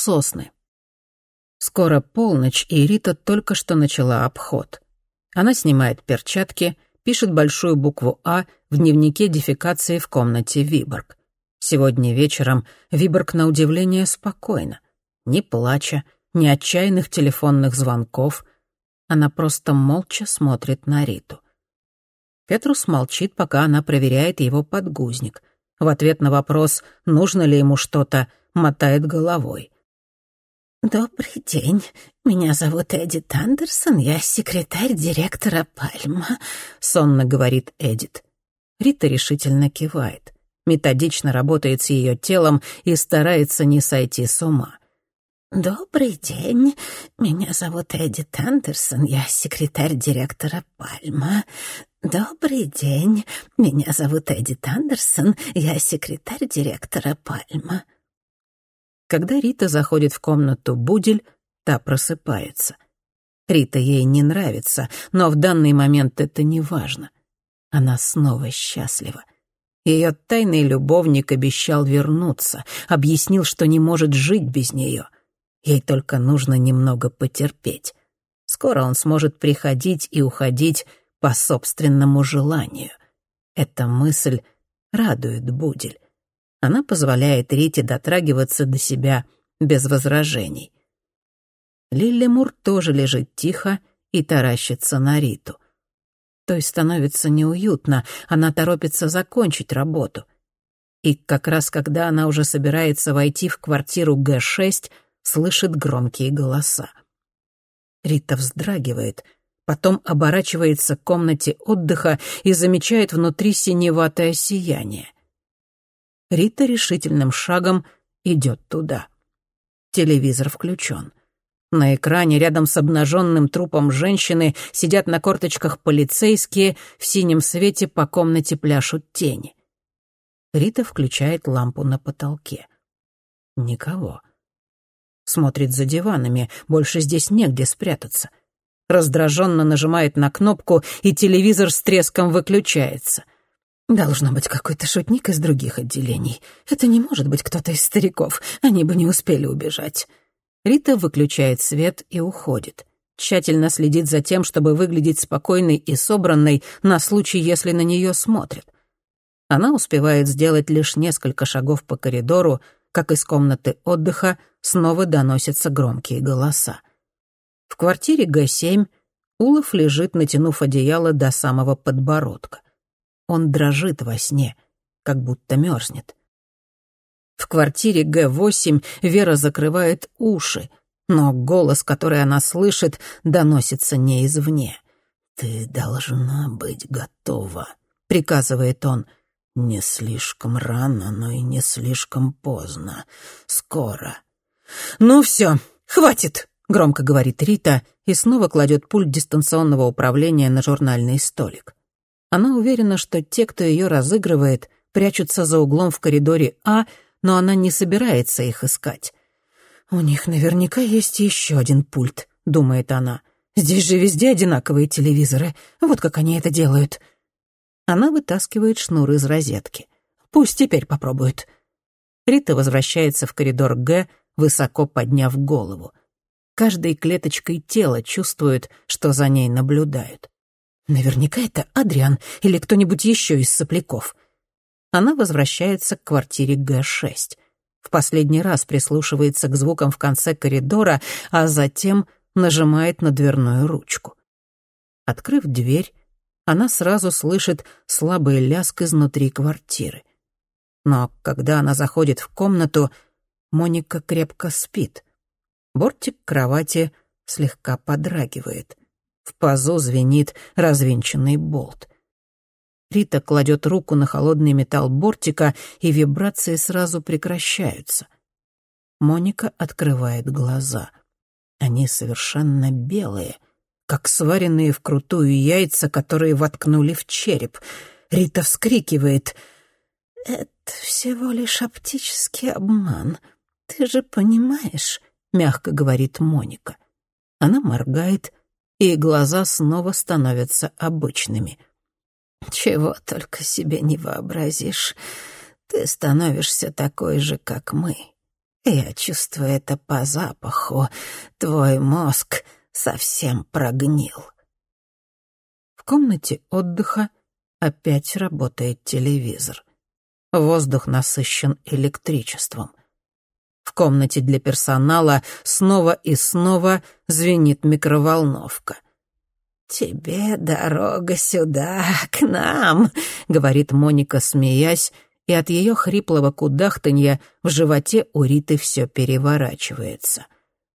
Сосны. Скоро полночь, и Рита только что начала обход. Она снимает перчатки, пишет большую букву «А» в дневнике дефекации в комнате Виборг. Сегодня вечером Виборг на удивление спокойно. Ни плача, ни отчаянных телефонных звонков. Она просто молча смотрит на Риту. Петрус молчит, пока она проверяет его подгузник. В ответ на вопрос, нужно ли ему что-то, мотает головой. «Добрый день. Меня зовут Эдит Андерсон, я секретарь директора Пальма», — сонно говорит Эдит. Рита решительно кивает методично работает с ее телом и старается не сойти с ума. «Добрый день. Меня зовут Эдит Андерсон, я секретарь директора Пальма. Добрый день. Меня зовут Эдит Андерсон, я секретарь директора Пальма». Когда Рита заходит в комнату Будель, та просыпается. Рита ей не нравится, но в данный момент это не важно. Она снова счастлива. Ее тайный любовник обещал вернуться, объяснил, что не может жить без нее. Ей только нужно немного потерпеть. Скоро он сможет приходить и уходить по собственному желанию. Эта мысль радует Будель. Она позволяет Рите дотрагиваться до себя без возражений. Лилемур тоже лежит тихо и таращится на Риту — той становится неуютно, она торопится закончить работу. И как раз когда она уже собирается войти в квартиру Г-6, слышит громкие голоса. Рита вздрагивает, потом оборачивается к комнате отдыха и замечает внутри синеватое сияние. Рита решительным шагом идет туда. Телевизор включен. На экране рядом с обнаженным трупом женщины сидят на корточках полицейские, в синем свете по комнате пляшут тени. Рита включает лампу на потолке. Никого. Смотрит за диванами, больше здесь негде спрятаться. Раздраженно нажимает на кнопку, и телевизор с треском выключается. Должно быть какой-то шутник из других отделений. Это не может быть кто-то из стариков, они бы не успели убежать. Рита выключает свет и уходит. Тщательно следит за тем, чтобы выглядеть спокойной и собранной на случай, если на нее смотрят. Она успевает сделать лишь несколько шагов по коридору, как из комнаты отдыха снова доносятся громкие голоса. В квартире Г-7 Улов лежит, натянув одеяло до самого подбородка. Он дрожит во сне, как будто мерзнет. В квартире Г-8 Вера закрывает уши, но голос, который она слышит, доносится не извне. «Ты должна быть готова», — приказывает он. «Не слишком рано, но и не слишком поздно. Скоро». «Ну все, хватит», — громко говорит Рита и снова кладет пульт дистанционного управления на журнальный столик. Она уверена, что те, кто ее разыгрывает, прячутся за углом в коридоре А, но она не собирается их искать. «У них наверняка есть еще один пульт», — думает она. «Здесь же везде одинаковые телевизоры. Вот как они это делают». Она вытаскивает шнур из розетки. «Пусть теперь попробуют». Рита возвращается в коридор Г, высоко подняв голову. Каждой клеточкой тела чувствует, что за ней наблюдают. Наверняка это Адриан или кто-нибудь еще из сопляков она возвращается к квартире Г-6. В последний раз прислушивается к звукам в конце коридора, а затем нажимает на дверную ручку. Открыв дверь, она сразу слышит слабый ляск изнутри квартиры. Но когда она заходит в комнату, Моника крепко спит. Бортик кровати слегка подрагивает. В пазу звенит развинченный болт. Рита кладет руку на холодный металл бортика, и вибрации сразу прекращаются. Моника открывает глаза. Они совершенно белые, как сваренные вкрутую яйца, которые воткнули в череп. Рита вскрикивает. «Это всего лишь оптический обман. Ты же понимаешь», — мягко говорит Моника. Она моргает, и глаза снова становятся обычными — чего только себе не вообразишь. Ты становишься такой же, как мы. Я чувствую это по запаху. Твой мозг совсем прогнил. В комнате отдыха опять работает телевизор. Воздух насыщен электричеством. В комнате для персонала снова и снова звенит микроволновка. «Тебе дорога сюда, к нам», — говорит Моника, смеясь, и от ее хриплого кудахтанья в животе у Риты все переворачивается.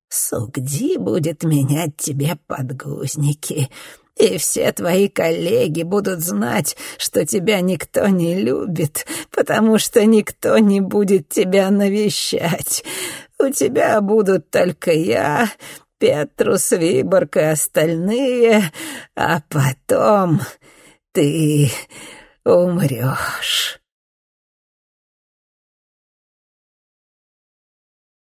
«Сугди будет менять тебе подгузники, и все твои коллеги будут знать, что тебя никто не любит, потому что никто не будет тебя навещать. У тебя будут только я, Петрус, Виборг и остальные, а потом ты умрешь».